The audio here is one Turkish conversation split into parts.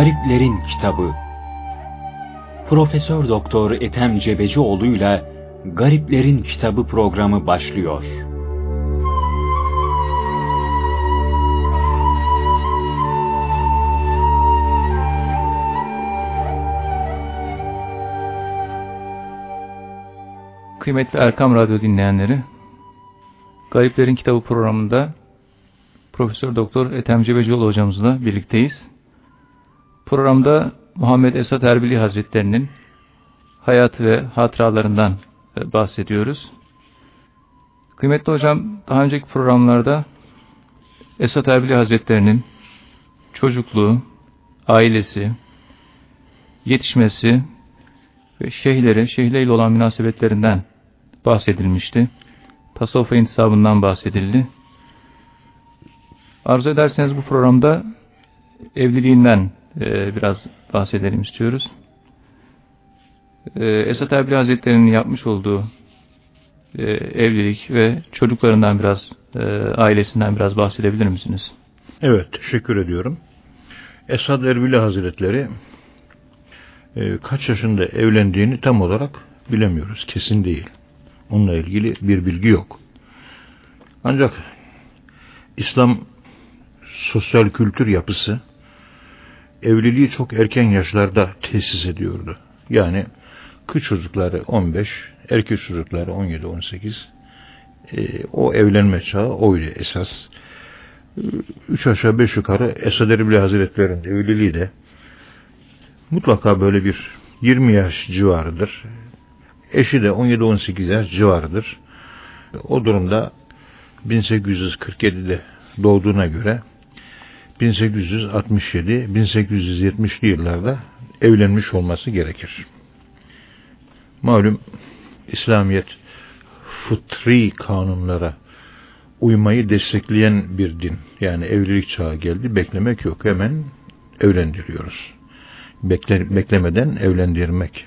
Gariplerin Kitabı Profesör Doktor Ethem Cebecioğlu ile Gariplerin Kitabı programı başlıyor. Kıymetli Erkam Radyo dinleyenleri, Gariplerin Kitabı programında Profesör Doktor Ethem Cebecioğlu hocamızla birlikteyiz. Programda Muhammed Esat Erbili Hazretlerinin hayatı ve hatıralarından e, bahsediyoruz. Kıymetli hocam, daha önceki programlarda Esat Erbili Hazretlerinin çocukluğu, ailesi, yetişmesi ve şeyhleri, şeyhleriyle olan münasebetlerinden bahsedilmişti. Tasavvufa intisabından bahsedildi. Arzu ederseniz bu programda evliliğinden e, biraz bahsedelim istiyoruz. E, Esat Erbil Hazretleri'nin yapmış olduğu e, evlilik ve çocuklarından biraz, e, ailesinden biraz bahsedebilir misiniz? Evet, teşekkür ediyorum. Esad Erbili Hazretleri e, kaç yaşında evlendiğini tam olarak bilemiyoruz. Kesin değil. Onunla ilgili bir bilgi yok. Ancak İslam sosyal kültür yapısı evliliği çok erken yaşlarda tesis ediyordu. Yani kız çocukları 15, erkek çocukları 17-18 e, o evlenme çağı oydu esas. Üç aşağı beş yukarı Esad Erbil Hazretleri'nin evliliği de mutlaka böyle bir 20 yaş civarıdır. Eşi de 17-18 yaş civarıdır. O durumda 1847'de doğduğuna göre 1867-1870'li yıllarda evlenmiş olması gerekir. Malum İslamiyet fıtri kanunlara uymayı destekleyen bir din. Yani evlilik çağı geldi, beklemek yok. Hemen evlendiriyoruz. Bekle, beklemeden evlendirmek.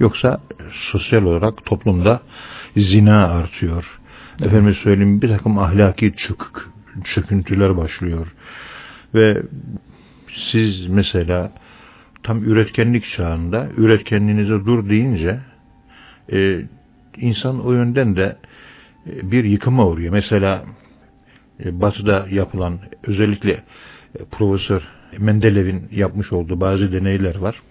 Yoksa sosyal olarak toplumda zina artıyor. Efendim söyleyeyim bir takım ahlaki çökük, çöküntüler başlıyor. Ve siz mesela tam üretkenlik çağında üretkenliğinize dur deyince e, insan o yönden de e, bir yıkıma uğruyor. Mesela e, Batı'da yapılan özellikle e, Profesör Mendelev'in yapmış olduğu bazı deneyler var.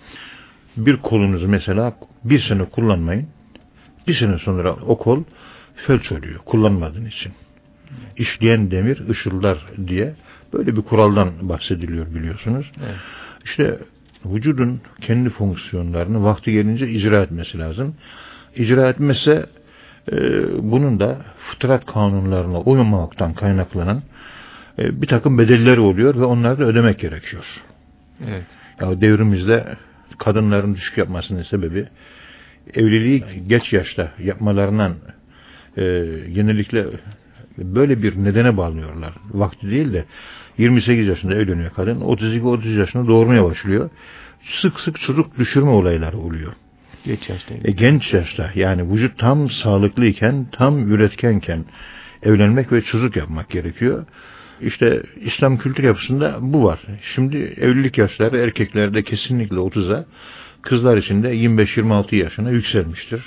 Bir kolunuzu mesela bir sene kullanmayın. Bir sene sonra o kol felç oluyor kullanmadığın için. İşleyen demir ışıldar diye böyle bir kuraldan bahsediliyor biliyorsunuz. Evet. İşte vücudun kendi fonksiyonlarını vakti gelince icra etmesi lazım. İcra etmese e, bunun da fıtrat kanunlarına uymamaktan kaynaklanan e, bir takım bedeller oluyor ve onları da ödemek gerekiyor. Evet. Ya devrimizde kadınların düşük yapmasının sebebi evliliği geç yaşta yapmalarından e, genellikle böyle bir nedene bağlıyorlar. Vakti değil de 28 yaşında evleniyor kadın. 32-30 yaşında doğurmaya başlıyor. Sık sık çocuk düşürme olayları oluyor. Genç yaşta. E, genç yaşta yani vücut tam sağlıklıyken, tam üretkenken evlenmek ve çocuk yapmak gerekiyor. İşte İslam kültür yapısında bu var. Şimdi evlilik yaşları erkeklerde kesinlikle 30'a, kızlar için de 25-26 yaşına yükselmiştir.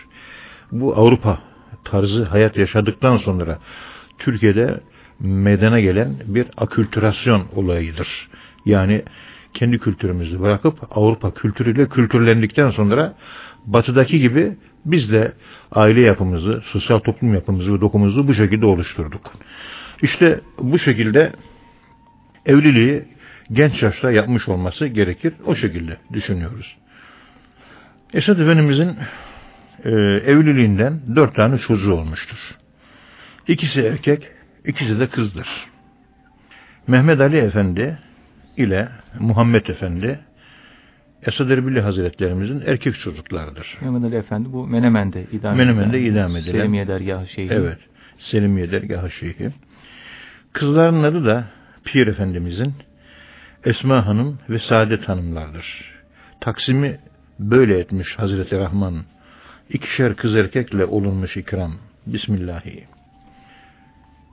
Bu Avrupa tarzı hayat yaşadıktan sonra Türkiye'de meydana gelen bir akültürasyon olayıdır. Yani kendi kültürümüzü bırakıp Avrupa kültürüyle kültürlendikten sonra batıdaki gibi biz de aile yapımızı, sosyal toplum yapımızı ve dokumuzu bu şekilde oluşturduk. İşte bu şekilde evliliği genç yaşta yapmış olması gerekir. O şekilde düşünüyoruz. Esad Efendimizin e, evliliğinden dört tane çocuğu olmuştur. İkisi erkek, ikisi de kızdır. Mehmet Ali Efendi ile Muhammed Efendi Esad Erbil Hazretlerimizin erkek çocuklarıdır. Mehmet Ali Efendi bu Menemen'de idam Menemen'de edilen, idam edilen. Selimiye Dergahı Şeyhi. Evet. Selimiye Dergahı Şeyhi. Kızların adı da Pir Efendimizin Esma Hanım ve Saadet Hanımlardır. Taksimi böyle etmiş Hazreti Rahman. İkişer kız erkekle olunmuş ikram. Bismillahirrahmanirrahim.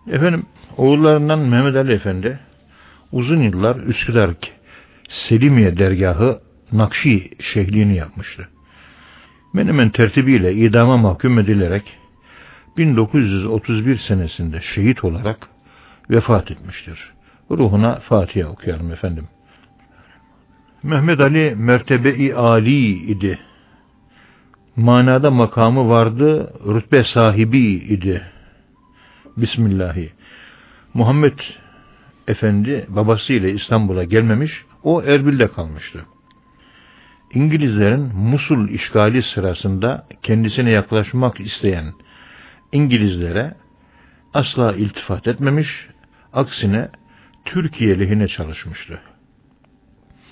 Efendim oğullarından Mehmet Ali Efendi uzun yıllar Üsküdar Selimiye dergahı Nakşi şehliğini yapmıştı. Menemen tertibiyle idama mahkum edilerek 1931 senesinde şehit olarak vefat etmiştir. Ruhuna Fatiha okuyalım efendim. Mehmet Ali mertebe-i Ali idi. Manada makamı vardı, rütbe sahibi idi. Bismillahi. Muhammed Efendi babasıyla İstanbul'a gelmemiş, o Erbil'de kalmıştı. İngilizlerin Musul işgali sırasında kendisine yaklaşmak isteyen İngilizlere asla iltifat etmemiş, aksine Türkiye lehine çalışmıştı.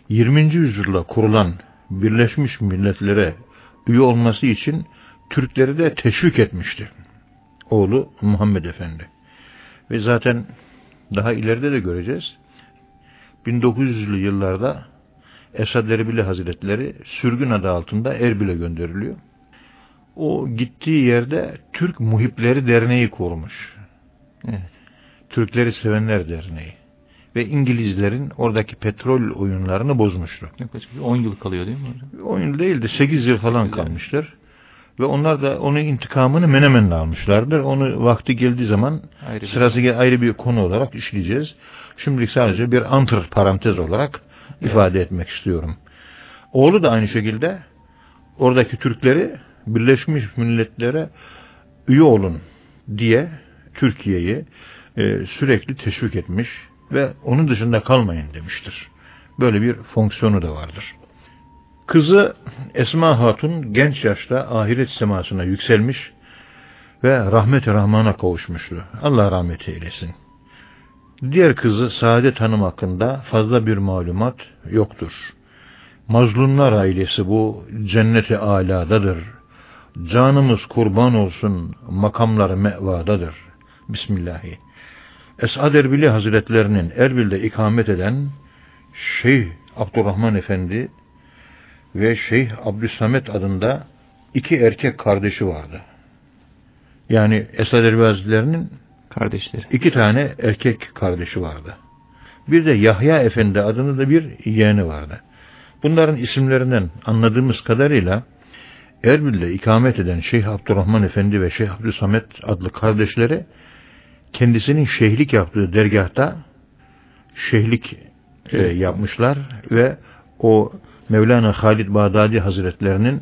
20. yüzyılda kurulan Birleşmiş Milletler'e üye olması için Türkleri de teşvik etmişti. Oğlu Muhammed Efendi. Ve zaten daha ileride de göreceğiz. 1900'lü yıllarda Esad Erbili Hazretleri sürgün adı altında Erbil'e gönderiliyor. O gittiği yerde Türk Muhipleri Derneği kurmuş. Evet. Türkleri Sevenler Derneği. Ve İngilizlerin oradaki petrol oyunlarını bozmuştu. Yaklaşık 10 yıl kalıyor değil mi hocam? 10 yıl değil de 8 yıl falan kalmıştır. Ve onlar da onun intikamını Menemen'de almışlardır. Onu vakti geldiği zaman Ayrı bir- sırası ayrı bir konu olarak işleyeceğiz. Şimdilik sadece bir antır parantez olarak ifade etmek istiyorum. Oğlu da aynı şekilde oradaki Türkleri Birleşmiş Milletler'e üye olun diye Türkiye'yi e, sürekli teşvik etmiş ve onun dışında kalmayın demiştir. Böyle bir fonksiyonu da vardır. Kızı Esma Hatun genç yaşta ahiret semasına yükselmiş ve rahmet-i rahmana kavuşmuştu. Allah rahmet eylesin. Diğer kızı Saadet Hanım hakkında fazla bir malumat yoktur. Mazlumlar ailesi bu cenneti aladadır. Canımız kurban olsun makamları mevadadır. Bismillahi. Esad Erbili Hazretlerinin Erbil'de ikamet eden Şeyh Abdurrahman Efendi ve Şeyh Abdüsamet adında iki erkek kardeşi vardı. Yani Esad Erbil Hazretleri'nin Kardeşleri. iki tane erkek kardeşi vardı. Bir de Yahya Efendi adında da bir yeğeni vardı. Bunların isimlerinden anladığımız kadarıyla Erbil'de ikamet eden Şeyh Abdurrahman Efendi ve Şeyh Abdüsamet adlı kardeşleri kendisinin şeyhlik yaptığı dergahta şeyhlik e, yapmışlar ve o Mevlana Halid Bağdadi Hazretlerinin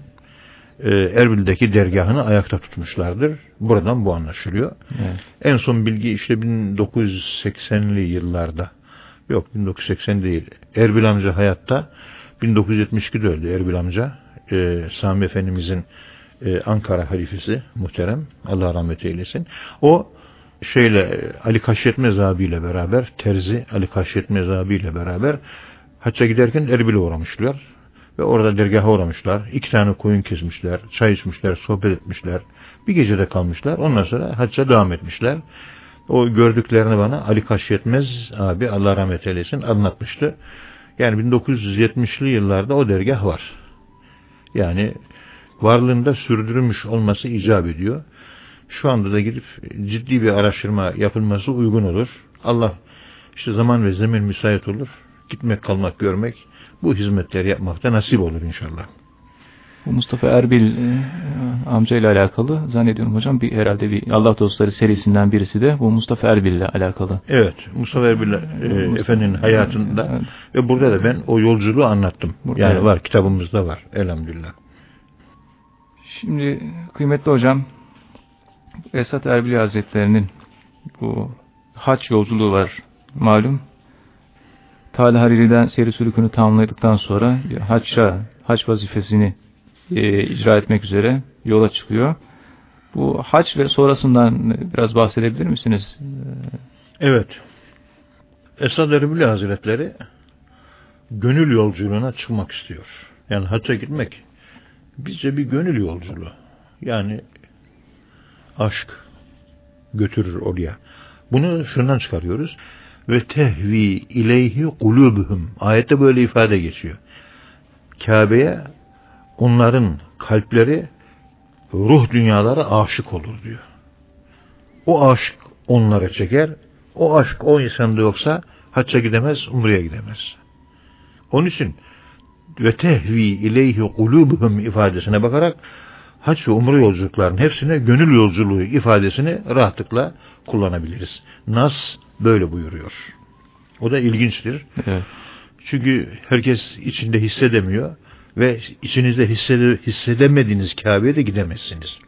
e, Erbil'deki dergahını ayakta tutmuşlardır. Buradan bu anlaşılıyor. Evet. En son bilgi işte 1980'li yıllarda. Yok 1980 değil. Erbil amca hayatta 1972'de öldü Erbil amca. Ee, Sami Efendimizin e, Ankara halifesi muhterem. Allah rahmet eylesin. O şeyle e, Ali Kaşyetmez abiyle beraber Terzi Ali Kaşyetmez abiyle beraber hacca giderken Erbil'e uğramışlar. Ve orada dergaha uğramışlar. İki tane koyun kesmişler. Çay içmişler. Sohbet etmişler. Bir gecede kalmışlar. Ondan sonra hacca devam etmişler. O gördüklerini bana Ali Kaşyetmez abi Allah rahmet eylesin anlatmıştı. Yani 1970'li yıllarda o dergah var. Yani varlığında sürdürülmüş olması icap ediyor. Şu anda da gidip ciddi bir araştırma yapılması uygun olur. Allah işte zaman ve zemin müsait olur. Gitmek, kalmak, görmek bu hizmetleri yapmakta nasip olur inşallah. Bu Mustafa Erbil e, amca ile alakalı zannediyorum hocam bir herhalde bir Allah dostları serisinden birisi de bu Mustafa Erbil ile alakalı. Evet, Mustafa Erbil e, Mustafa- Efendi'nin hayatında Evet. ve burada da ben o yolculuğu anlattım. Burada- yani evet. var, kitabımızda var elhamdülillah. Şimdi kıymetli hocam Esat Erbil Hazretleri'nin bu haç yolculuğu var malum. Talha Hariri'den seri sülükünü tamamladıktan sonra haçça, haç vazifesini e, icra etmek üzere yola çıkıyor. Bu haç ve sonrasından biraz bahsedebilir misiniz? Evet. Esad Erbil Hazretleri gönül yolculuğuna çıkmak istiyor. Yani hacca gitmek bizce bir gönül yolculuğu. Yani aşk götürür oraya. Bunu şundan çıkarıyoruz. Ve tehvi ileyhi kulubuhum. Ayette böyle ifade geçiyor. Kabe'ye onların kalpleri ruh dünyaları aşık olur diyor. O aşk onlara çeker. O aşk o insanda yoksa hacca gidemez, umreye gidemez. Onun için ve tehvi ileyhi kulubuhum ifadesine bakarak hac ve umre yolculuklarının hepsine gönül yolculuğu ifadesini rahatlıkla kullanabiliriz. Nas böyle buyuruyor. O da ilginçtir. Evet. Çünkü herkes içinde hissedemiyor ve içinizde hissede, hissedemediğiniz Kabe'ye de gidemezsiniz.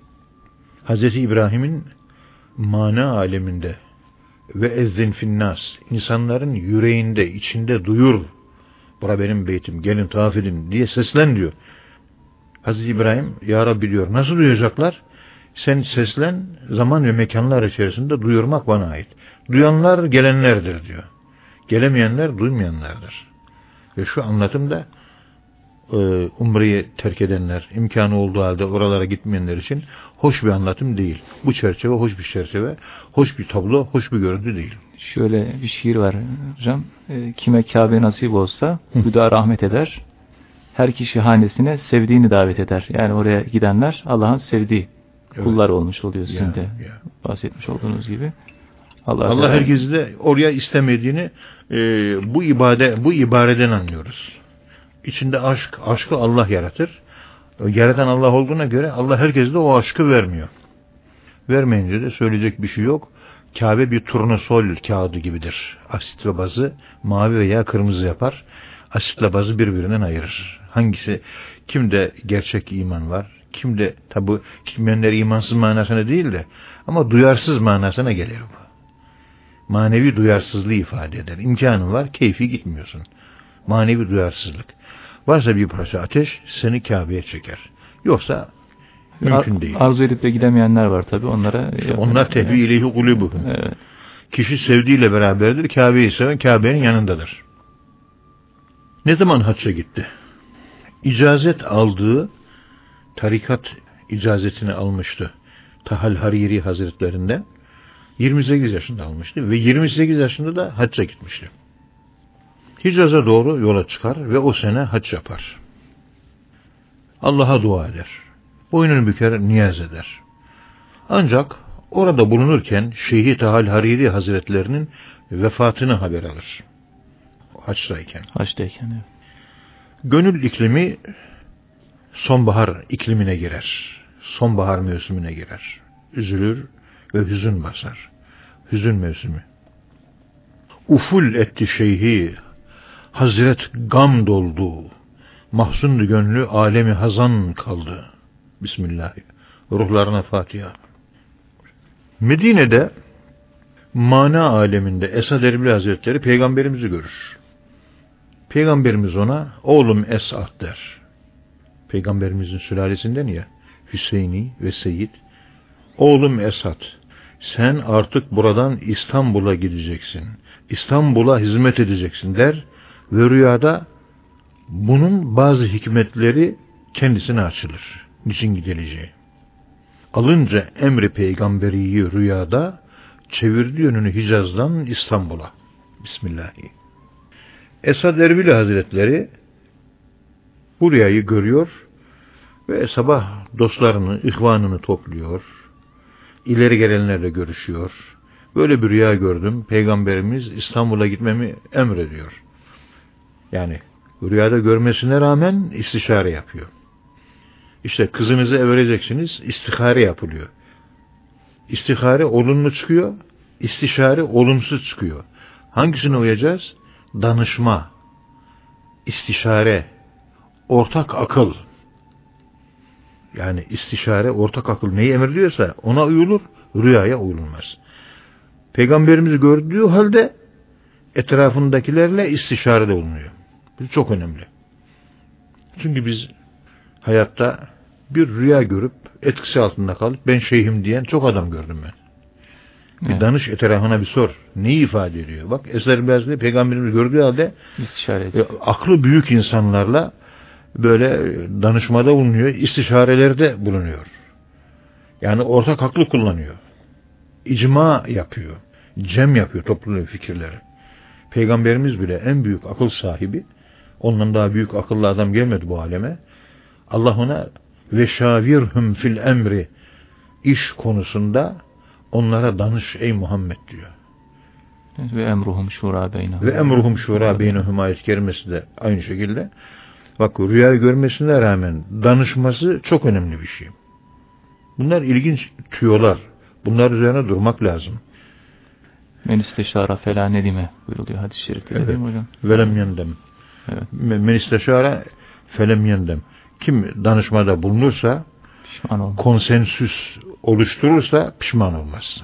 Hz. İbrahim'in mana aleminde ve ezdin finnas insanların yüreğinde, içinde duyur. Bura benim beytim, gelin tavaf edin diye seslen diyor. Hazreti İbrahim, Ya Rabbi diyor, nasıl duyacaklar? Sen seslen, zaman ve mekanlar içerisinde duyurmak bana ait. Duyanlar gelenlerdir diyor. Gelemeyenler duymayanlardır. Ve şu anlatımda e, umreyi terk edenler, imkanı olduğu halde oralara gitmeyenler için hoş bir anlatım değil. Bu çerçeve hoş bir çerçeve, hoş bir tablo, hoş bir görüntü değil. Şöyle bir şiir var hocam. E, kime Kabe nasip olsa Hüda rahmet eder. Her kişi hanesine sevdiğini davet eder. Yani oraya gidenler Allah'ın sevdiği. Kullar olmuş oluyor sizin ya, de ya. bahsetmiş olduğunuz gibi. Allah, Allah herkesi de oraya istemediğini e, bu ibade bu ibareden anlıyoruz. İçinde aşk, aşkı Allah yaratır. Yaratan Allah olduğuna göre Allah herkese de o aşkı vermiyor. Vermeyince de söyleyecek bir şey yok. Kabe bir turnusol kağıdı gibidir. Asitle bazı mavi veya kırmızı yapar. Asitle bazı birbirinden ayırır. Hangisi, kimde gerçek iman var, kimde tabi kimyenler imansız manasına değil de ama duyarsız manasına gelir bu. Manevi duyarsızlığı ifade eder. İmkanın var, keyfi gitmiyorsun. Manevi duyarsızlık. Varsa bir parça ateş seni Kabe'ye çeker. Yoksa mümkün Ar değil. Arzu edip de gidemeyenler var tabi onlara. İşte onlar tehvi ileyhi kulubu. Evet. Kişi sevdiğiyle beraberdir. Kabe'yi seven Kabe'nin yanındadır. Ne zaman hacca gitti? İcazet aldığı tarikat icazetini almıştı. Tahal Hariri Hazretlerinden 28 yaşında almıştı ve 28 yaşında da hacca gitmişti. Hicaz'a doğru yola çıkar ve o sene hac yapar. Allah'a dua eder. Boynunu büker, niyaz eder. Ancak orada bulunurken Şeyhi Tahal Hariri Hazretlerinin vefatını haber alır. Haçtayken. Haçtayken, evet. Gönül iklimi sonbahar iklimine girer. Sonbahar mevsimine girer. Üzülür ve hüzün basar. Hüzün mevsimi. Uful etti şeyhi Hazret gam doldu. Mahzundu gönlü alemi hazan kaldı. Bismillah. Ruhlarına Fatiha. Medine'de mana aleminde Esad Erbil Hazretleri peygamberimizi görür. Peygamberimiz ona oğlum Esad der. Peygamberimizin sülalesinden ya Hüseyini ve Seyyid. Oğlum Esad sen artık buradan İstanbul'a gideceksin. İstanbul'a hizmet edeceksin der ve rüyada bunun bazı hikmetleri kendisine açılır. Niçin gidileceği. Alınca emri peygamberiyi rüyada çevirdi yönünü Hicaz'dan İstanbul'a. Bismillahirrahmanirrahim. Esad Erbil Hazretleri bu rüyayı görüyor ve sabah dostlarını, ihvanını topluyor. İleri gelenlerle görüşüyor. Böyle bir rüya gördüm. Peygamberimiz İstanbul'a gitmemi emrediyor. Yani rüyada görmesine rağmen istişare yapıyor. İşte kızınızı vereceksiniz, istihare yapılıyor. İstihare olumlu çıkıyor, istişare olumsuz çıkıyor. Hangisine uyacağız? Danışma, istişare, ortak akıl. Yani istişare, ortak akıl neyi emrediyorsa ona uyulur, rüyaya uyulmaz. Peygamberimizi gördüğü halde etrafındakilerle istişarede bulunuyor. Bu çok önemli. Çünkü biz hayatta bir rüya görüp etkisi altında kalıp ben şeyhim diyen çok adam gördüm ben. Bir evet. danış etrafına bir sor. Neyi ifade ediyor? Bak Eser Bezli peygamberimiz gördüğü halde e, aklı büyük insanlarla böyle danışmada bulunuyor, istişarelerde bulunuyor. Yani ortak aklı kullanıyor. İcma yapıyor. Cem yapıyor topluluğun fikirleri. Peygamberimiz bile en büyük akıl sahibi Ondan daha büyük akıllı adam gelmedi bu aleme. Allah ona ve şavirhum fil emri iş konusunda onlara danış ey Muhammed diyor. Ve emruhum şura beynehum. Ve emruhum şura beynehum ayet kerimesi de aynı şekilde. Bak rüya görmesine rağmen danışması çok önemli bir şey. Bunlar ilginç tüyolar. Bunlar üzerine durmak lazım. Men isteşara fela nedime buyuruluyor hadis-i şerifte evet. değil mi hocam? Velem yendem. Evet. Men isteşara felem yendem. Kim danışmada bulunursa Pişman olmaz. konsensüs oluşturursa pişman olmaz.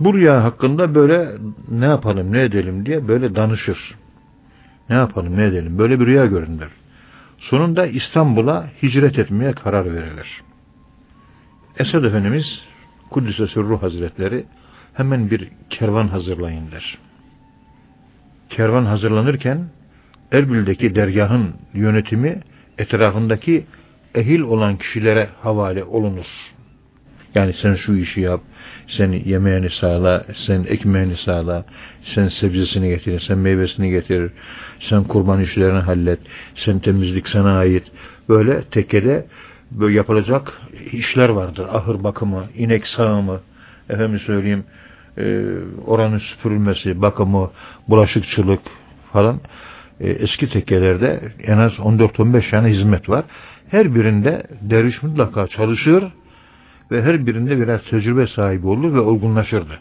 Bu rüya hakkında böyle ne yapalım ne edelim diye böyle danışır. Ne yapalım ne edelim böyle bir rüya görünür. Sonunda İstanbul'a hicret etmeye karar verilir. Esad Efendimiz Kuddüs'e Sürruh Hazretleri hemen bir kervan hazırlayın der. Kervan hazırlanırken Erbil'deki dergahın yönetimi etrafındaki ehil olan kişilere havale olunur. Yani sen şu işi yap, sen yemeğini sağla, sen ekmeğini sağla, sen sebzesini getir, sen meyvesini getir, sen kurban işlerini hallet, sen temizlik sana ait. Böyle tekede böyle yapılacak işler vardır. Ahır bakımı, inek sağımı, efendim söyleyeyim, e, oranın süpürülmesi, bakımı, bulaşıkçılık falan. E, eski tekkelerde en az 14-15 tane hizmet var. Her birinde derviş mutlaka çalışır ve her birinde biraz tecrübe sahibi olur ve olgunlaşırdı.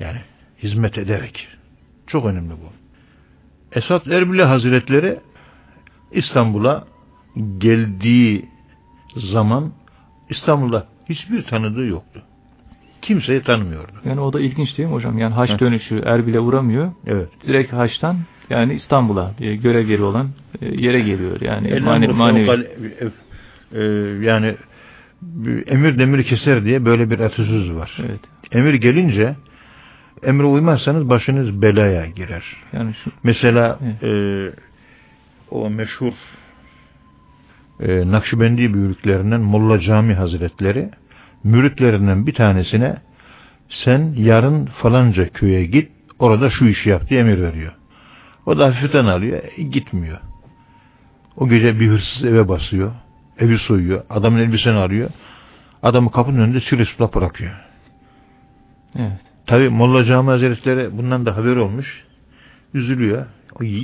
Yani hizmet ederek. Çok önemli bu. Esat Erbil Hazretleri İstanbul'a geldiği zaman İstanbul'da hiçbir tanıdığı yoktu. Kimseyi tanımıyordu. Yani o da ilginç değil mi hocam? Yani haç Heh. dönüşü Erbil'e uğramıyor. Evet. Direkt haçtan yani İstanbul'a görev yeri olan e, yere geliyor. Yani manevi. kale- e, e, yani emir demiri keser diye böyle bir atasöz var. Evet. Emir gelince emre uymazsanız başınız belaya girer. Yani şu Mesela Evet. e, o meşhur e, Nakşibendi büyüklerinden Molla Cami Hazretleri müritlerinden bir tanesine sen yarın falanca köye git orada şu işi yap diye emir veriyor. O da hafiften alıyor e, gitmiyor. O gece bir hırsız eve basıyor. Evi soyuyor. Adamın elbiseni alıyor. Adamı kapının önünde çırılçıplak bırakıyor. evet. Tabi Molla Cami Hazretleri bundan da haber olmuş. Üzülüyor.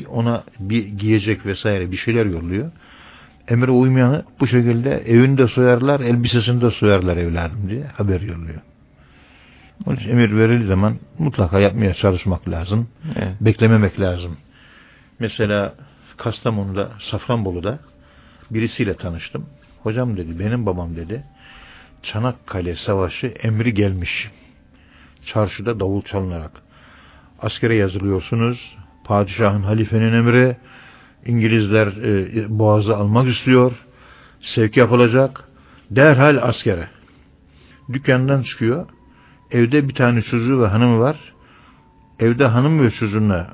Ona bir giyecek vesaire bir şeyler yolluyor. Emre uymayanı bu şekilde evinde soyarlar, elbisesini de soyarlar evladım diye haber yolluyor. Onun için emir verildiği zaman mutlaka yapmaya çalışmak lazım. Evet. Beklememek lazım. Mesela Kastamonu'da, Safranbolu'da birisiyle tanıştım. Hocam dedi, benim babam dedi, Çanakkale Savaşı emri gelmiş. Çarşıda davul çalınarak. Askere yazılıyorsunuz. Padişahın halifenin emri. İngilizler e, boğazı almak istiyor. Sevk yapılacak. Derhal askere. Dükkandan çıkıyor. Evde bir tane çocuğu ve hanımı var. Evde hanım ve çocuğuna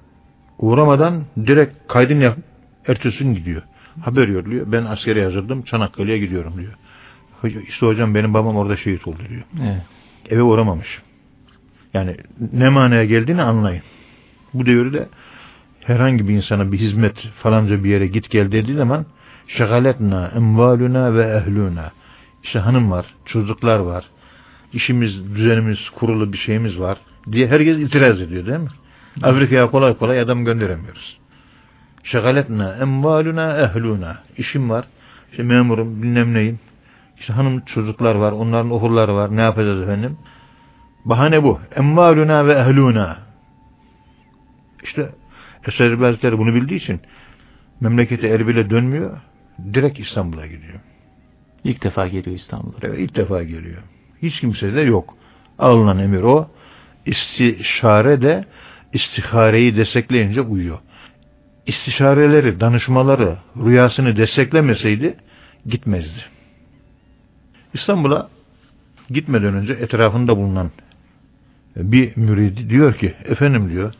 uğramadan direkt kaydını yap, ertesi gidiyor. Haber yolluyor. Ben askere yazıldım. Çanakkale'ye gidiyorum diyor. İşte hocam benim babam orada şehit oldu diyor. Evet. Eve uğramamış. Yani ne manaya geldiğini anlayın. Bu devirde herhangi bir insana bir hizmet falanca bir yere git gel dediği zaman şagaletna emvaluna ve ehluna işte hanım var, çocuklar var, işimiz, düzenimiz, kurulu bir şeyimiz var diye herkes itiraz ediyor değil mi? Afrika'ya kolay kolay adam gönderemiyoruz. Şagaletna emvaluna ehluna işim var, işte memurum bilmem neyim, işte hanım çocuklar var, onların okulları var, ne yapacağız efendim? Bahane bu. Emvaluna ve ehluna. İşte Eser Hazretleri bunu bildiği için memlekete Erbil'e dönmüyor. Direkt İstanbul'a gidiyor. İlk defa geliyor İstanbul'a. Evet, ilk defa geliyor. Hiç kimse de yok. Alınan emir o. İstişare de istihareyi destekleyince uyuyor. İstişareleri, danışmaları, rüyasını desteklemeseydi gitmezdi. İstanbul'a gitmeden önce etrafında bulunan bir müridi diyor ki efendim diyor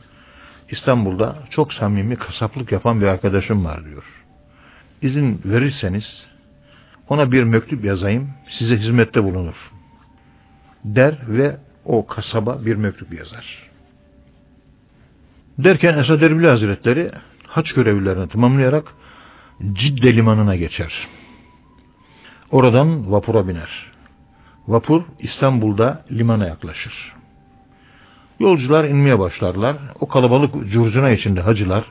İstanbul'da çok samimi kasaplık yapan bir arkadaşım var diyor. İzin verirseniz ona bir mektup yazayım size hizmette bulunur. Der ve o kasaba bir mektup yazar. Derken Esad Erbil Hazretleri haç görevlilerini tamamlayarak Cidde limanına geçer. Oradan vapura biner. Vapur İstanbul'da limana yaklaşır. Yolcular inmeye başlarlar. O kalabalık curcuna içinde hacılar,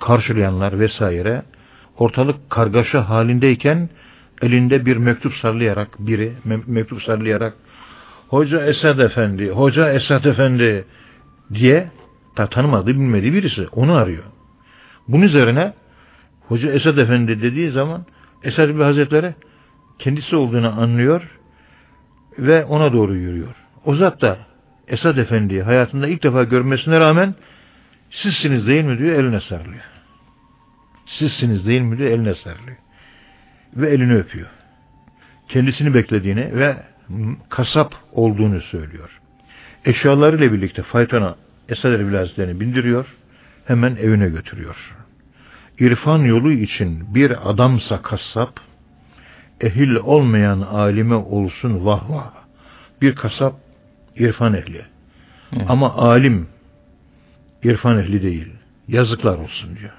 karşılayanlar vesaire ortalık kargaşa halindeyken elinde bir mektup sallayarak biri me mektup sallayarak Hoca Esad Efendi, Hoca Esad Efendi diye ta tanımadığı bilmediği birisi onu arıyor. Bunun üzerine Hoca Esad Efendi dediği zaman Esad Bey Hazretleri kendisi olduğunu anlıyor ve ona doğru yürüyor. O zat da Esad Efendi'yi hayatında ilk defa görmesine rağmen sizsiniz değil mi diyor eline sarılıyor. Sizsiniz değil mi diyor eline sarılıyor. Ve elini öpüyor. Kendisini beklediğini ve kasap olduğunu söylüyor. Eşyalarıyla birlikte faytona Esad Erbil Hazretleri'ni bindiriyor. Hemen evine götürüyor. İrfan yolu için bir adamsa kasap, ehil olmayan alime olsun vah vah. Bir kasap irfan ehli. Evet. Ama alim irfan ehli değil. Yazıklar olsun diyor.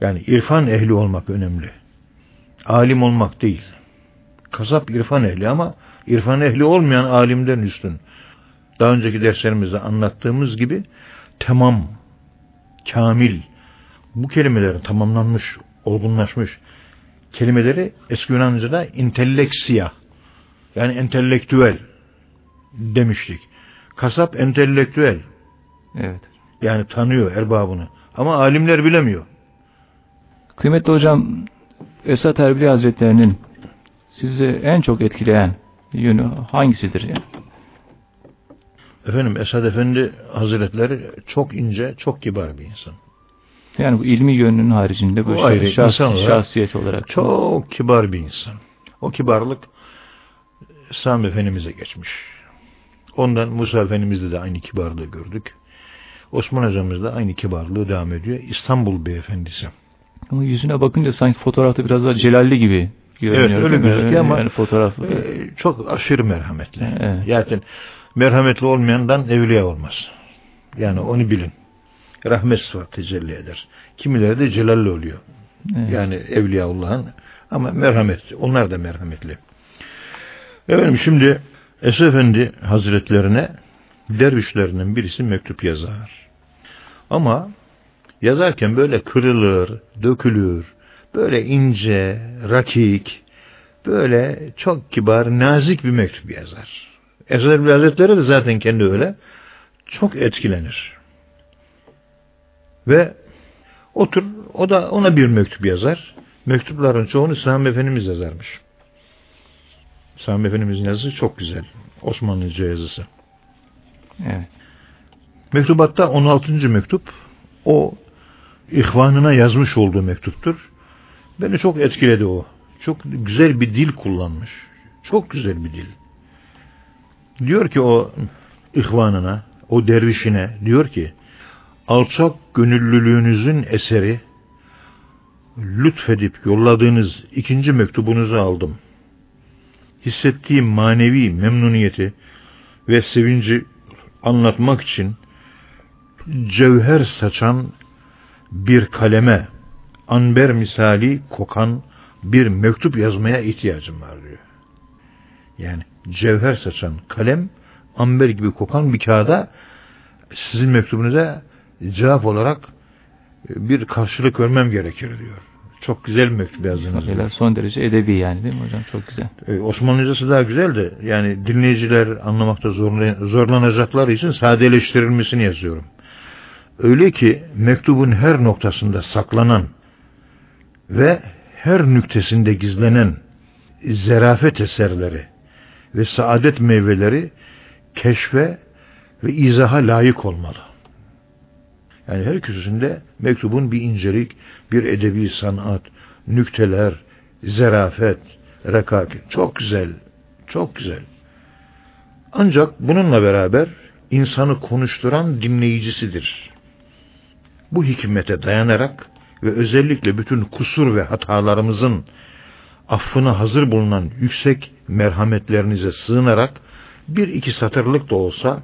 Yani irfan ehli olmak önemli. Alim olmak değil. Kasap irfan ehli ama irfan ehli olmayan alimden üstün. Daha önceki derslerimizde anlattığımız gibi tamam, kamil, bu kelimelerin tamamlanmış, olgunlaşmış kelimeleri eski Yunanca'da intelleksiya yani entelektüel demiştik. Kasap entelektüel. Evet. Yani tanıyor erbabını. Ama alimler bilemiyor. Kıymetli hocam Esat Erbili Hazretlerinin sizi en çok etkileyen yönü hangisidir yani? Efendim Esad Efendi Hazretleri çok ince, çok kibar bir insan. Yani bu ilmi yönünün haricinde bu ayrı, şahs, olarak, şahsiyet olarak. Çok kibar bir insan. O kibarlık Sami Efendimiz'e geçmiş. Ondan Musa Efendimiz'de de aynı kibarlığı gördük. Osman Hocamız da aynı kibarlığı devam ediyor. İstanbul Beyefendisi. Ama yüzüne bakınca sanki fotoğrafta biraz daha celalli gibi görünüyor. Evet öyle gözüküyor ama yani fotoğraf... E, çok aşırı merhametli. Evet. Yani merhametli olmayandan evliya olmaz. Yani onu bilin. Rahmet sıfat tecelli eder. Kimileri de celalli oluyor. Evet. Yani Evliyaullah'ın ama merhamet. Onlar da merhametli. Efendim şimdi Esef Efendi Hazretlerine dervişlerinin birisi mektup yazar. Ama yazarken böyle kırılır, dökülür, böyle ince, rakik, böyle çok kibar, nazik bir mektup yazar. Esef Hazretleri de zaten kendi öyle. Çok etkilenir. Ve otur, o da ona bir mektup yazar. Mektupların çoğunu Sami Efendimiz yazarmış. Sami Efendimiz'in yazısı çok güzel. Osmanlıca yazısı. Evet. Mektubatta 16. mektup o ihvanına yazmış olduğu mektuptur. Beni çok etkiledi o. Çok güzel bir dil kullanmış. Çok güzel bir dil. Diyor ki o ihvanına, o dervişine diyor ki alçak gönüllülüğünüzün eseri lütfedip yolladığınız ikinci mektubunuzu aldım. Hissettiğim manevi memnuniyeti ve sevinci anlatmak için cevher saçan bir kaleme, anber misali kokan bir mektup yazmaya ihtiyacım var diyor. Yani cevher saçan kalem, amber gibi kokan bir kağıda sizin mektubunuza cevap olarak e, bir karşılık vermem gerekir diyor. Çok güzel bir mektup yazdınız. Diyor. Son derece edebi yani değil mi hocam? Çok güzel. Ee, Osmanlıcası daha güzel de yani dinleyiciler anlamakta zorlanacaklar için sadeleştirilmesini yazıyorum. Öyle ki mektubun her noktasında saklanan ve her nüktesinde gizlenen zerafet eserleri ve saadet meyveleri keşfe ve izaha layık olmalı. Yani her köşesinde mektubun bir incelik, bir edebi sanat, nükteler, zerafet, rekaket. Çok güzel, çok güzel. Ancak bununla beraber insanı konuşturan dinleyicisidir. Bu hikmete dayanarak ve özellikle bütün kusur ve hatalarımızın affına hazır bulunan yüksek merhametlerinize sığınarak bir iki satırlık da olsa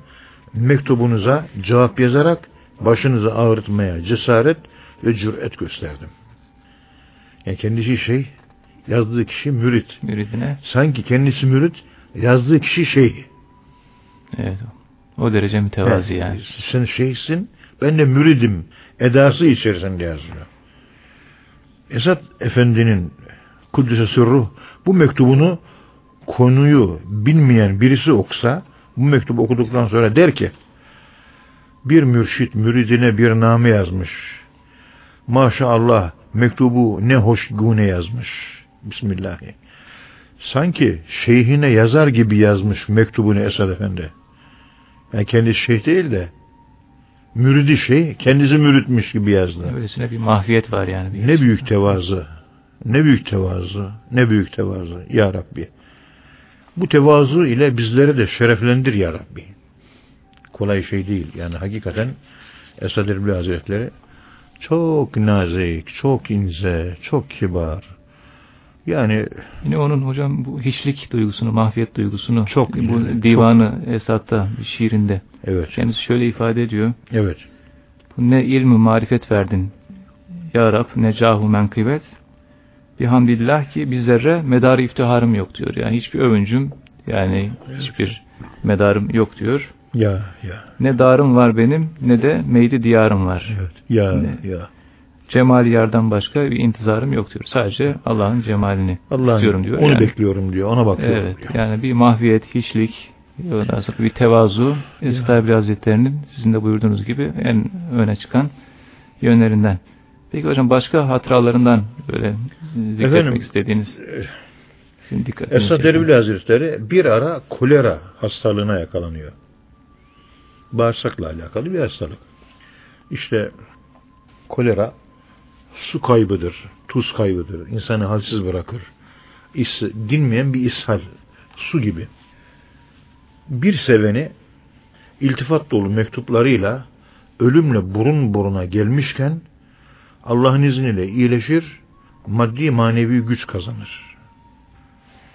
mektubunuza cevap yazarak başınızı ağrıtmaya cesaret ve cüret gösterdim. Yani kendisi şey, yazdığı kişi mürit. Müridine. Sanki kendisi mürit, yazdığı kişi şey. Evet. O derece mütevazi Evet, yani. Sen şeysin, ben de müridim edası içerisinde yazıyor. Esat Efendi'nin Kuddüs'e sırru bu mektubunu konuyu bilmeyen birisi oksa bu mektubu okuduktan sonra der ki bir mürşit müridine bir name yazmış. Maşallah mektubu ne hoş gune yazmış. Bismillahi. Sanki şeyhine yazar gibi yazmış mektubunu Esad Efendi. Yani kendisi şeyh değil de müridi şey, kendisi müritmiş gibi yazdı. Öylesine bir mahfiyet var yani. Bir Ne büyük tevazu. Ne büyük tevazu. Ne büyük tevazu. Ya Rabbi. Bu tevazu ile bizleri de şereflendir Ya Rabbi. Kolay şey değil. Yani hakikaten Esad Erbil Hazretleri çok nazik, çok ince, çok kibar. Yani Yine onun hocam bu hiçlik duygusunu, mahfiyet duygusunu Çok bu divanı Esat'ta bir şiirinde evet, kendisi şöyle ifade ediyor. evet, Bu ne ilmi marifet verdin ya Rab ne cahu menkıbet bihamdillah ki bir zerre medarı iftiharım yok diyor. Yani hiçbir övüncüm yani hiçbir medarım yok diyor. ya, ya, Ne darım var benim ne de meyli diyarım var. evet, ya, Ne? ya. Cemali yardan başka bir intizarım yok diyor. Sadece Allah'ın cemalini Allah'ım istiyorum diyor. onu Yani- bekliyorum diyor, ona bakıyorum Evet diyor. yani bir mahviyet, hiçlik, bir tevazu Erbil Hazretleri'nin sizin de buyurduğunuz gibi en öne çıkan yönlerinden. Peki hocam başka hatıralarından böyle zikretmek Efendim, istediğiniz sizin dikkatinizi Esad Erbil Hazretleri bir ara kolera hastalığına yakalanıyor. Bağırsakla alakalı bir hastalık. İşte kolera su kaybıdır, tuz kaybıdır, insanı halsiz bırakır. İs, dinmeyen bir ishal, su gibi. Bir seveni iltifat dolu mektuplarıyla ölümle burun buruna gelmişken Allah'ın izniyle iyileşir, maddi manevi güç kazanır.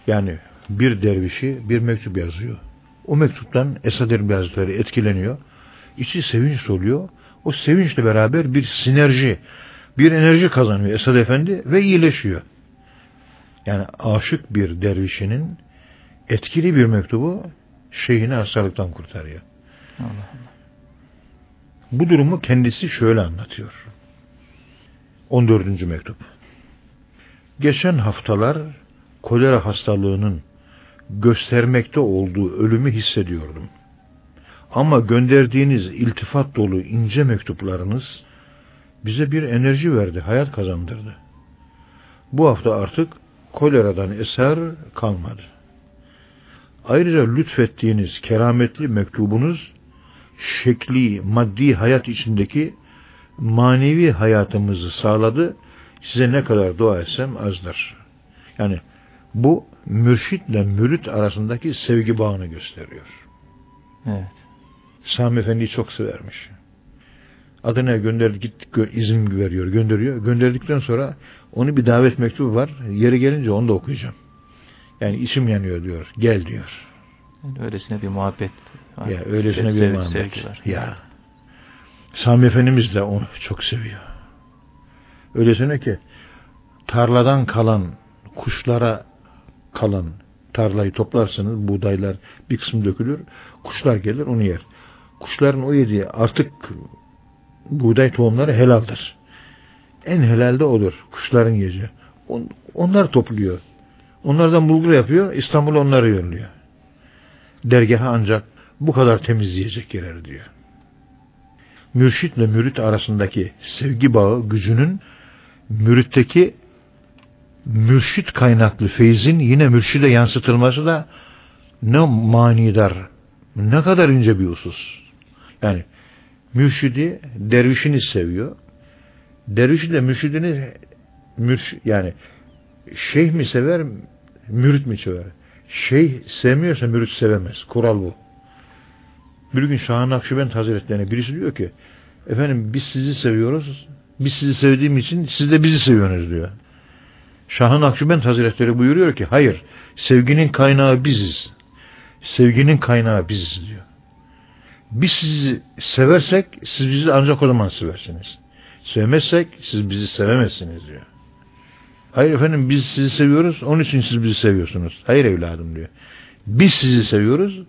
Yani bir dervişi bir mektup yazıyor. O mektuptan Esad Erbil Hazretleri etkileniyor. İçi sevinç oluyor. O sevinçle beraber bir sinerji, bir enerji kazanıyor Esad Efendi ve iyileşiyor. Yani aşık bir dervişinin etkili bir mektubu şeyhini hastalıktan kurtarıyor. Allah Allah. Bu durumu kendisi şöyle anlatıyor. 14. mektup. Geçen haftalar kolera hastalığının göstermekte olduğu ölümü hissediyordum. Ama gönderdiğiniz iltifat dolu ince mektuplarınız bize bir enerji verdi, hayat kazandırdı. Bu hafta artık koleradan eser kalmadı. Ayrıca lütfettiğiniz kerametli mektubunuz şekli, maddi hayat içindeki manevi hayatımızı sağladı. Size ne kadar dua etsem azdır. Yani bu mürşitle mürit arasındaki sevgi bağını gösteriyor. Evet. Sami Efendi'yi çok severmiş. Adana'ya gönderdi gittik izin veriyor gönderiyor. Gönderdikten sonra onu bir davet mektubu var. Yeri gelince onu da okuyacağım. Yani içim yanıyor diyor. Gel diyor. Yani öylesine bir muhabbet var. Ya öylesine Sev- bir sevgi- muhabbet. Ya. Sami Efendimiz de onu çok seviyor. Öylesine ki tarladan kalan kuşlara kalan tarlayı toplarsınız buğdaylar bir kısım dökülür kuşlar gelir onu yer. Kuşların o yediği artık buğday tohumları helaldir. En helal de odur. Kuşların yiyeceği. On, onlar topluyor. Onlardan bulgur yapıyor. İstanbul'a onları yolluyor. Dergaha ancak bu kadar temizleyecek yer diyor. Mürşitle mürit arasındaki sevgi bağı gücünün müritteki mürşit kaynaklı feyzin yine mürşide yansıtılması da ne manidar, ne kadar ince bir husus. Yani mürşidi dervişini seviyor. Dervişi de mürşidini mürş, yani şeyh mi sever, mürit mi sever? Şeyh sevmiyorsa mürit sevemez. Kural bu. Bir gün Şah Nakşibend Hazretlerine birisi diyor ki efendim biz sizi seviyoruz. Biz sizi sevdiğim için siz de bizi seviyorsunuz diyor. Şah Nakşibend Hazretleri buyuruyor ki hayır sevginin kaynağı biziz. Sevginin kaynağı biziz diyor. Biz sizi seversek siz bizi ancak o zaman seversiniz. Sevmezsek siz bizi sevemezsiniz diyor. Hayır efendim biz sizi seviyoruz onun için siz bizi seviyorsunuz. Hayır evladım diyor. Biz sizi seviyoruz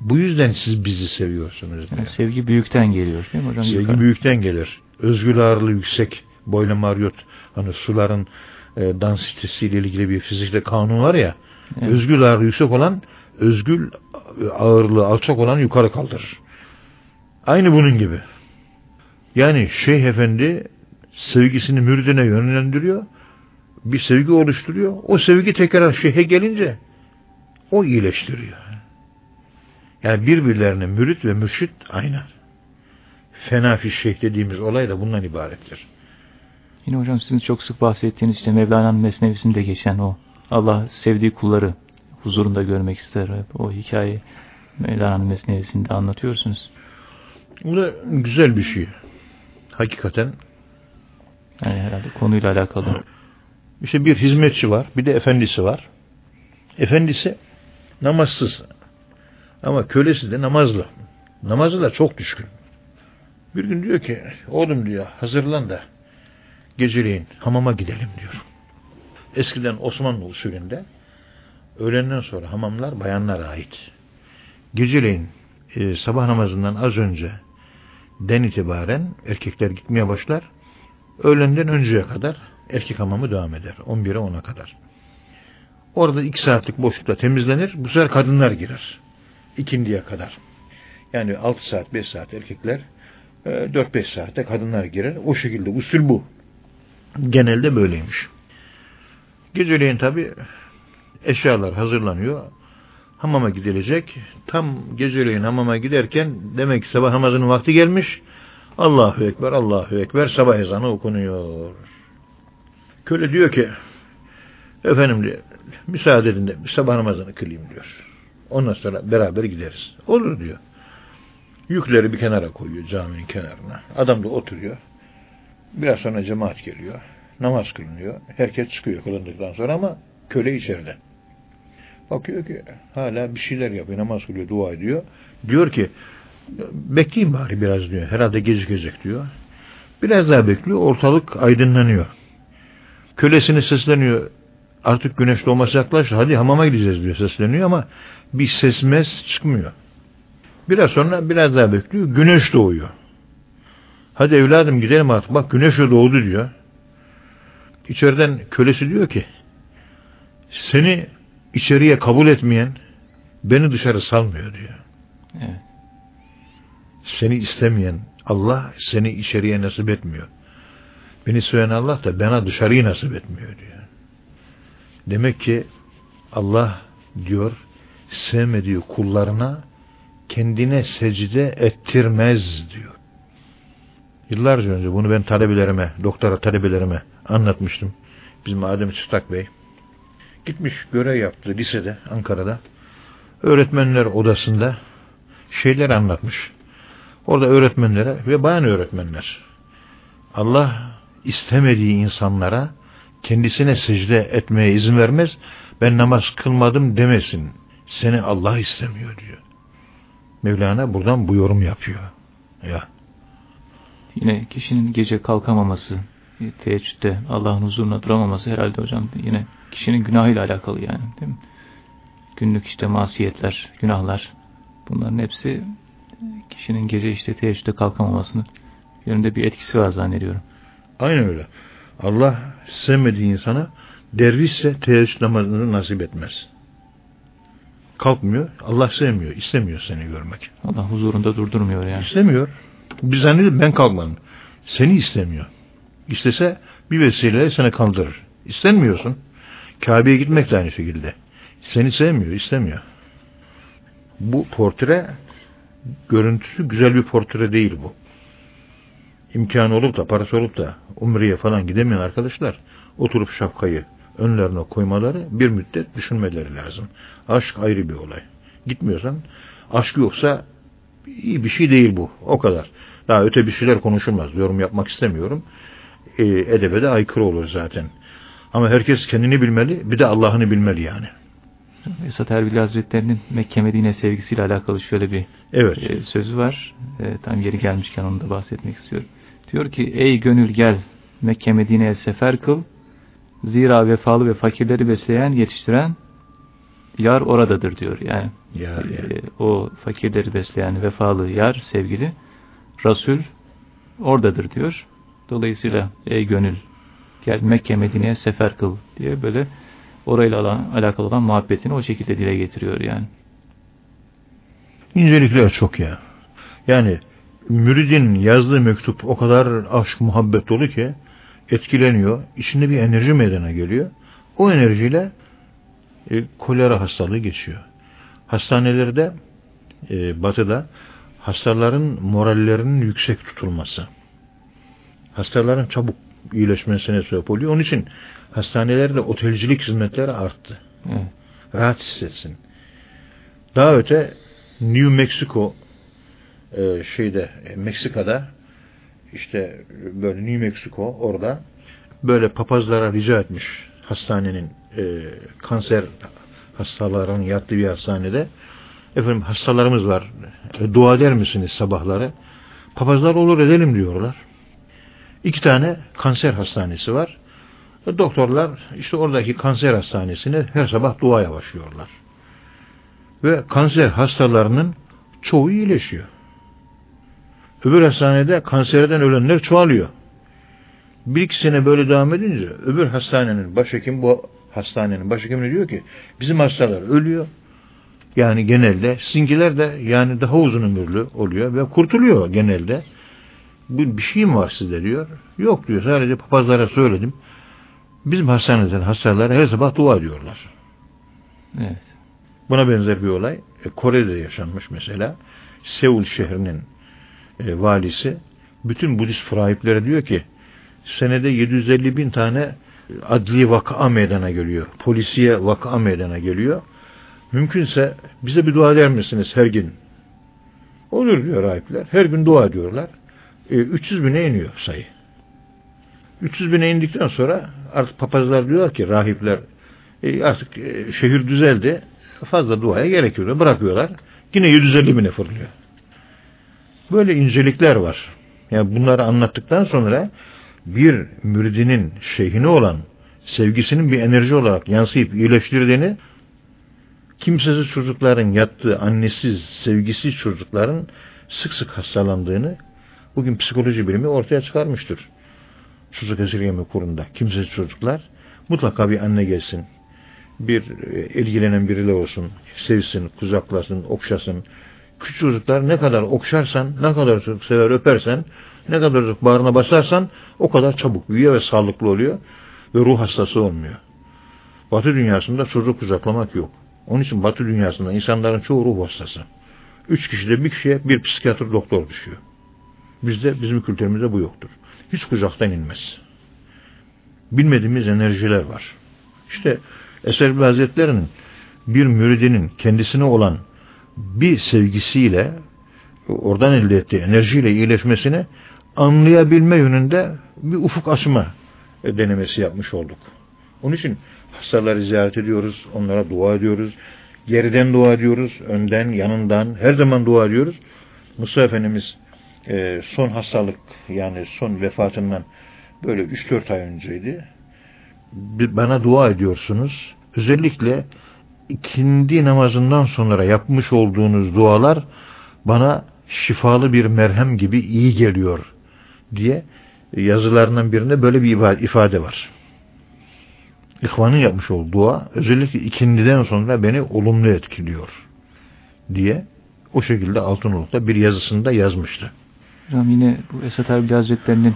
Bu yüzden siz bizi seviyorsunuz. Yani sevgi büyükten geliyor değil mi hocam? Sevgi Yukarı. büyükten gelir. Özgür ağırlığı yüksek. Boyle Marriott hani suların e, densitesiyle ilgili bir fizikte kanun var ya. Evet. Özgül ağırlığı yüksek olan özgül ağırlığı alçak olan yukarı kaldırır. Aynı bunun gibi. Yani Şeyh Efendi sevgisini müridine yönlendiriyor. Bir sevgi oluşturuyor. O sevgi tekrar şeyhe gelince o iyileştiriyor. Yani birbirlerine mürit ve mürşit aynı. Fenafi şeyh dediğimiz olay da bundan ibarettir. Yine hocam sizin çok sık bahsettiğiniz işte Mevlana'nın mesnevisinde geçen o Allah sevdiği kulları huzurunda görmek ister. Hep o hikaye Mevlana'nın mesnevisinde anlatıyorsunuz. Bu da güzel bir şey. Hakikaten Yani herhalde konuyla alakalı. işte bir hizmetçi var, bir de efendisi var. Efendisi namazsız. Ama kölesi de namazlı. Namazı da çok düşkün. Bir gün diyor ki, oğlum diyor, hazırlan da geceleyin hamama gidelim diyor. Eskiden Osmanlı usulünde öğlenden sonra hamamlar bayanlara ait. Geceleyin e, sabah namazından az önce den itibaren erkekler gitmeye başlar. Öğlenden önceye kadar erkek hamamı devam eder. 11'e 10'a kadar. Orada 2 saatlik boşlukta temizlenir. Bu sefer kadınlar girer. İkindiye kadar. Yani 6 saat 5 saat erkekler 4-5 e, saatte kadınlar girer. O şekilde usul bu. Genelde böyleymiş. Geceleyin tabi eşyalar hazırlanıyor. Hamama gidilecek. Tam geceleyin hamama giderken demek ki sabah namazının vakti gelmiş. Allahu Ekber, Allahu Ekber sabah ezanı okunuyor. Köle diyor ki efendim diyor, müsaade edin de sabah namazını kılayım diyor. Ondan sonra beraber gideriz. Olur diyor. Yükleri bir kenara koyuyor caminin kenarına. Adam da oturuyor. Biraz sonra cemaat geliyor. Namaz kılınıyor. Herkes çıkıyor kılındıktan sonra ama köle içeride. Bakıyor ki hala bir şeyler yapıyor. Namaz kılıyor, dua ediyor. Diyor ki bekleyin bari biraz diyor. Herhalde gecikecek diyor. Biraz daha bekliyor. Ortalık aydınlanıyor. Kölesini sesleniyor. Artık güneş doğması yaklaştı. Hadi hamama gideceğiz diyor sesleniyor ama bir ses mes çıkmıyor. Biraz sonra biraz daha bekliyor. Güneş doğuyor. Hadi evladım gidelim artık. Bak güneş doğdu diyor. İçeriden kölesi diyor ki seni içeriye kabul etmeyen beni dışarı salmıyor diyor. Evet. Seni istemeyen Allah seni içeriye nasip etmiyor. Beni söyleyen Allah da bana dışarıyı nasip etmiyor diyor. Demek ki Allah diyor sevmediği kullarına kendine secde ettirmez diyor. Yıllarca önce bunu ben talebelerime, doktora talebelerime anlatmıştım. Bizim Adem Çıtak Bey. Gitmiş görev yaptı lisede, Ankara'da. Öğretmenler odasında şeyler anlatmış. Orada öğretmenlere ve bayan öğretmenler Allah istemediği insanlara kendisine secde etmeye izin vermez. Ben namaz kılmadım demesin. Seni Allah istemiyor diyor. Mevlana buradan bu yorum yapıyor. Ya. Yine kişinin gece kalkamaması, teheccüde Allah'ın huzuruna duramaması herhalde hocam yine kişinin günahıyla alakalı yani değil mi? Günlük işte masiyetler, günahlar bunların hepsi kişinin gece işte teheccüde kalkamamasının yönünde bir etkisi var zannediyorum. Aynen öyle. Allah sevmediği insana dervişse teheccüd namazını nasip etmez. Kalkmıyor. Allah sevmiyor. istemiyor seni görmek. Allah huzurunda durdurmuyor yani. İstemiyor. Biz zannediyoruz ben kalkmadım. Seni istemiyor. İstese bir vesileyle seni kaldırır. İstenmiyorsun. Kabe'ye gitmek de aynı şekilde. Seni sevmiyor, istemiyor. Bu portre görüntüsü güzel bir portre değil bu. İmkanı olup da parası olup da umreye falan gidemeyen arkadaşlar oturup şapkayı önlerine koymaları bir müddet düşünmeleri lazım. Aşk ayrı bir olay. Gitmiyorsan aşk yoksa iyi bir şey değil bu. O kadar. Daha öte bir şeyler konuşulmaz. Yorum yapmak istemiyorum. E, edebe de aykırı olur zaten. Ama herkes kendini bilmeli, bir de Allah'ını bilmeli yani. Esat Erbil Hazretleri'nin Mekke Medine sevgisiyle alakalı şöyle bir evet. e, sözü var. E, tam yeri gelmişken onu da bahsetmek istiyorum. Diyor ki ey gönül gel Mekke Medine'ye sefer kıl. Zira vefalı ve fakirleri besleyen, yetiştiren yar oradadır diyor. Yani Ya, ya. e, o fakirleri besleyen vefalı yar, sevgili Resul oradadır diyor. Dolayısıyla ey gönül gel Mekke Medine'ye sefer kıl diye böyle orayla olan, alakalı olan muhabbetini o şekilde dile getiriyor yani. İncelikler çok ya. Yani müridin yazdığı mektup o kadar aşk muhabbet dolu ki etkileniyor. İçinde bir enerji meydana geliyor. O enerjiyle e, kolera hastalığı geçiyor. Hastanelerde e, batıda hastaların morallerinin yüksek tutulması. Hastaların çabuk iyileşmesine sebep oluyor. Onun için hastanelerde otelcilik hizmetleri arttı. Evet. Rahat hissetsin. Daha öte New Mexico e, şeyde e, Meksika'da işte böyle New Mexico orada böyle papazlara rica etmiş hastanenin e, kanser hastaların yattığı bir hastanede. Efendim hastalarımız var. E, dua eder misiniz sabahları? Papazlar olur edelim diyorlar. İki tane kanser hastanesi var. E, doktorlar işte oradaki kanser hastanesine her sabah duaya başlıyorlar. Ve kanser hastalarının çoğu iyileşiyor. Öbür hastanede kanserden ölenler çoğalıyor. Bir iki sene böyle devam edince öbür hastanenin başhekim bu hastanenin başhekimi diyor ki bizim hastalar ölüyor. Yani genelde sizinkiler de yani daha uzun ömürlü oluyor ve kurtuluyor genelde. Bu bir şey mi var sizde diyor. Yok diyor sadece papazlara söyledim. Bizim hastaneden hastalara her sabah dua ediyorlar. Evet. Buna benzer bir olay e, Kore'de yaşanmış mesela. Seul şehrinin e, valisi bütün Budist rahiplere diyor ki senede 750 bin tane adli vaka meydana geliyor. Polisiye vaka meydana geliyor. Mümkünse bize bir dua eder misiniz her gün? Olur diyor rahipler. Her gün dua ediyorlar. E, 300 bine iniyor sayı. 300 bine indikten sonra artık papazlar diyorlar ki rahipler e, artık e, şehir düzeldi fazla duaya gerek yok. Bırakıyorlar. Yine 750 bine fırlıyor. Böyle incelikler var. Yani bunları anlattıktan sonra bir müridinin şeyhine olan sevgisinin bir enerji olarak yansıyıp iyileştirdiğini kimsesiz çocukların yattığı annesiz, sevgisiz çocukların sık sık hastalandığını bugün psikoloji bilimi ortaya çıkarmıştır. Çocuk esirgeme kurunda kimsesiz çocuklar mutlaka bir anne gelsin, bir e, ilgilenen biriyle olsun, sevsin, kucaklasın, okşasın. Küçük çocuklar ne kadar okşarsan, ne kadar çok sever öpersen, ne kadar çok bağrına basarsan o kadar çabuk büyüyor ve sağlıklı oluyor ve ruh hastası olmuyor. Batı dünyasında çocuk kucaklamak yok. Onun için Batı dünyasında insanların çoğu ruh hastası. Üç kişide bir kişiye bir psikiyatr doktor düşüyor. Bizde, bizim kültürümüzde bu yoktur. Hiç kucaktan inmez. Bilmediğimiz enerjiler var. İşte Eserbi Hazretleri'nin bir müridinin kendisine olan bir sevgisiyle oradan elde ettiği enerjiyle iyileşmesini anlayabilme yönünde bir ufuk açma denemesi yapmış olduk. Onun için hastaları ziyaret ediyoruz, onlara dua ediyoruz. Geriden dua ediyoruz, önden, yanından, her zaman dua ediyoruz. Mustafa Efendimiz e, son hastalık yani son vefatından böyle 3-4 ay önceydi bana dua ediyorsunuz. Özellikle ikindi namazından sonra yapmış olduğunuz dualar bana şifalı bir merhem gibi iyi geliyor diye yazılarından birinde böyle bir ifade var. İhvanın yapmış olduğu dua özellikle ikindiden sonra beni olumlu etkiliyor diye o şekilde Altınoluk'ta bir yazısında yazmıştı. Hocam yine bu Esat Erbil Hazretleri'nin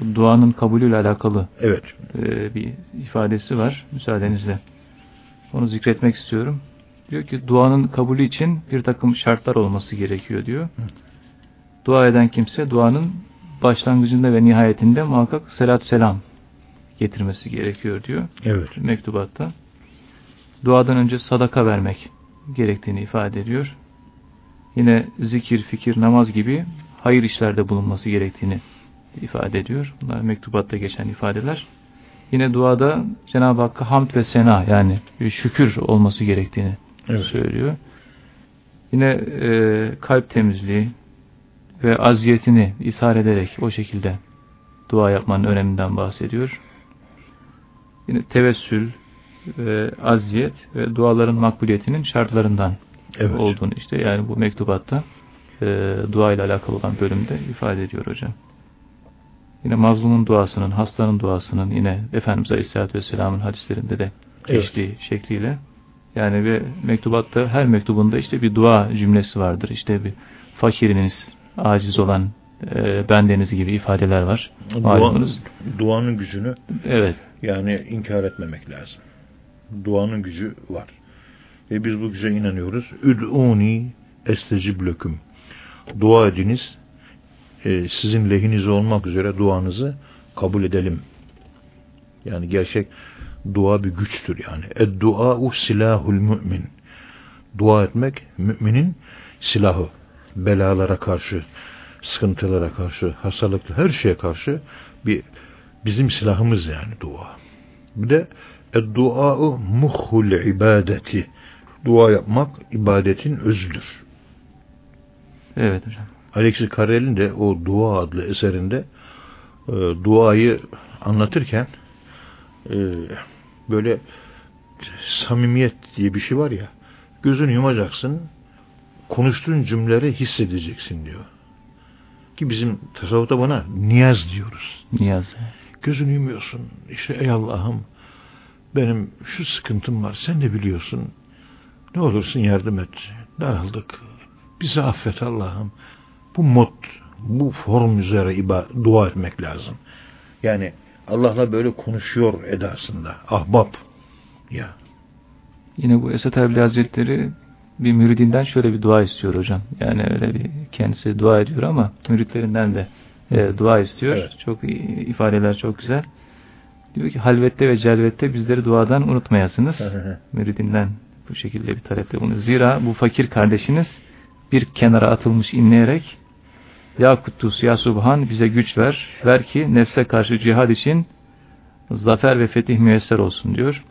bu duanın kabulüyle alakalı evet. e, bir ifadesi var müsaadenizle. Onu zikretmek istiyorum. Diyor ki duanın kabulü için bir takım şartlar olması gerekiyor diyor. Dua eden kimse duanın başlangıcında ve nihayetinde muhakkak selat selam getirmesi gerekiyor diyor. Evet. Mektubatta. Duadan önce sadaka vermek gerektiğini ifade ediyor. Yine zikir, fikir, namaz gibi hayır işlerde bulunması gerektiğini ifade ediyor. Bunlar mektubatta geçen ifadeler. Yine duada Cenab-ı Hakk'a hamd ve sena yani şükür olması gerektiğini evet. söylüyor. Yine e, kalp temizliği ve aziyetini ishar ederek o şekilde dua yapmanın öneminden bahsediyor. Yine tevessül, ve aziyet ve duaların makbuliyetinin şartlarından Evet. olduğunu işte yani bu mektubatta e, dua ile alakalı olan bölümde ifade ediyor hocam. Yine mazlumun duasının, hastanın duasının yine Efendimiz Aleyhisselatü Vesselam'ın hadislerinde de Evet. geçtiği şekliyle yani ve mektubatta her mektubunda işte bir dua cümlesi vardır. İşte bir fakiriniz, aciz olan e, bendeniz gibi ifadeler var. Dua, Malumunuz. duanın gücünü Evet. yani inkar etmemek lazım. Duanın gücü var. Ve biz bu güce inanıyoruz. Üd'uni estecib löküm. Dua ediniz. E, sizin lehinize olmak üzere duanızı kabul edelim. Yani gerçek dua bir güçtür yani. Ed-dua'u silahul mümin. Dua etmek müminin silahı. Belalara karşı, sıkıntılara karşı, hastalıklı her şeye karşı bir bizim silahımız yani dua. Bir de ed-dua'u muhul ibadeti. Dua yapmak ibadetin özüdür. Evet hocam. Alexis Carrel'in de o Dua adlı eserinde e, duayı anlatırken e, böyle samimiyet diye bir şey var ya gözünü yumacaksın konuştuğun cümleleri hissedeceksin diyor. Ki bizim tasavvufta bana niyaz diyoruz. Niyaz. Gözünü yumuyorsun. İşte ey Allah'ım benim şu sıkıntım var. Sen de biliyorsun. Ne olursun yardım et. Daraldık. Bizi affet Allah'ım. Bu mod, bu form üzere iba, dua etmek lazım. Yani Allah'la böyle konuşuyor edasında. Ahbap. Ya. Yine bu Esat Erbil Hazretleri bir müridinden şöyle bir dua istiyor hocam. Yani öyle bir kendisi dua ediyor ama müritlerinden de e, dua istiyor. Evet. Çok ifadeler çok güzel. Diyor ki halvette ve celvette bizleri duadan unutmayasınız. müridinden bu şekilde bir talepte bunu. Zira bu fakir kardeşiniz bir kenara atılmış inleyerek Ya Kuddus Ya Subhan bize güç ver. Ver ki nefse karşı cihad için zafer ve fetih müyesser olsun diyor.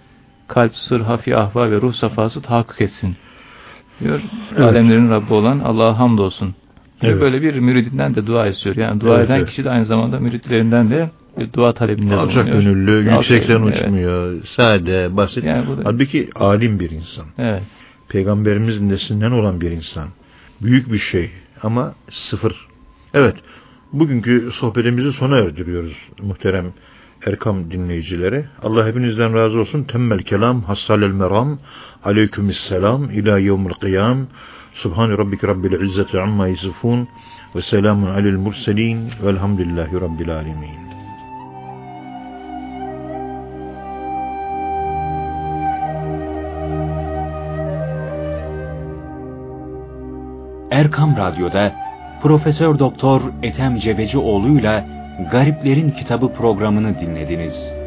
Kalp, sır, hafi, ahva ve ruh safası tahakkuk etsin. Diyor. Evet. Alemlerin Rabbi olan Allah'a hamdolsun. Evet. Böyle bir müridinden de dua istiyor. Yani dua Evet, eden evet. kişi de aynı zamanda müritlerinden de bir dua talebinde Alçak bulunuyor. gönüllü, Alçak yüksekten gönüllü, evet. uçmuyor, sade, basit. Yani bu da- Halbuki alim bir insan. Evet. Peygamberimizin neslinden olan bir insan. Büyük bir şey ama sıfır. Evet, bugünkü sohbetimizi sona erdiriyoruz muhterem Erkam dinleyicileri. Allah hepinizden razı olsun. Temmel kelam, hassalel meram, aleykümüsselam, ila yevmil kıyam. Subhan rabbike rabbil izzeti amma yasifun ve selamun alel murselin velhamdülillahi rabbil alemin. Erkam Radyo'da Profesör Doktor Ethem Cebecioğlu'yla Gariplerin Kitabı programını dinlediniz.